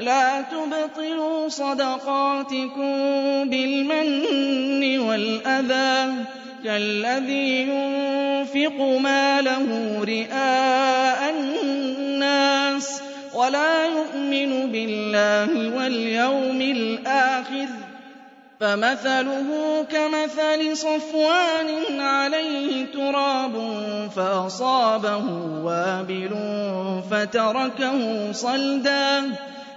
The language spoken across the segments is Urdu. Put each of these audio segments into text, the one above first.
لا تبطلوا صدقاتكم بالمن والأذى كالذي ينفق ماله رئاء الناس ولا يؤمن بالله واليوم الآخر فمثله كمثل صفوان عليه تراب فأصابه وابل فتركه صلدا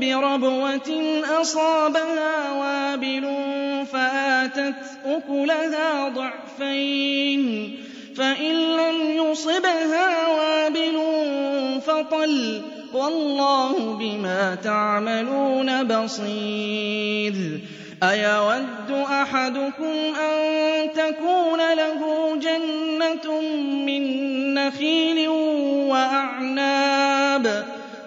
بِرَبْوَةٍ أَصَابَهَا وَابِلٌ فَآتَتْ أُكُلَهَا ضِعْفَيْنِ فَإِن لَّمْ يُصِبْهَا وَابِلٌ فَطَلٌّ وَاللَّهُ بِمَا تَعْمَلُونَ بَصِيرٌ أَيَوَدُّ أَحَدُكُمْ أَن تَكُونَ لَهُ جَنَّةٌ مِّن نَّخِيلٍ وَأَعْنَابٍ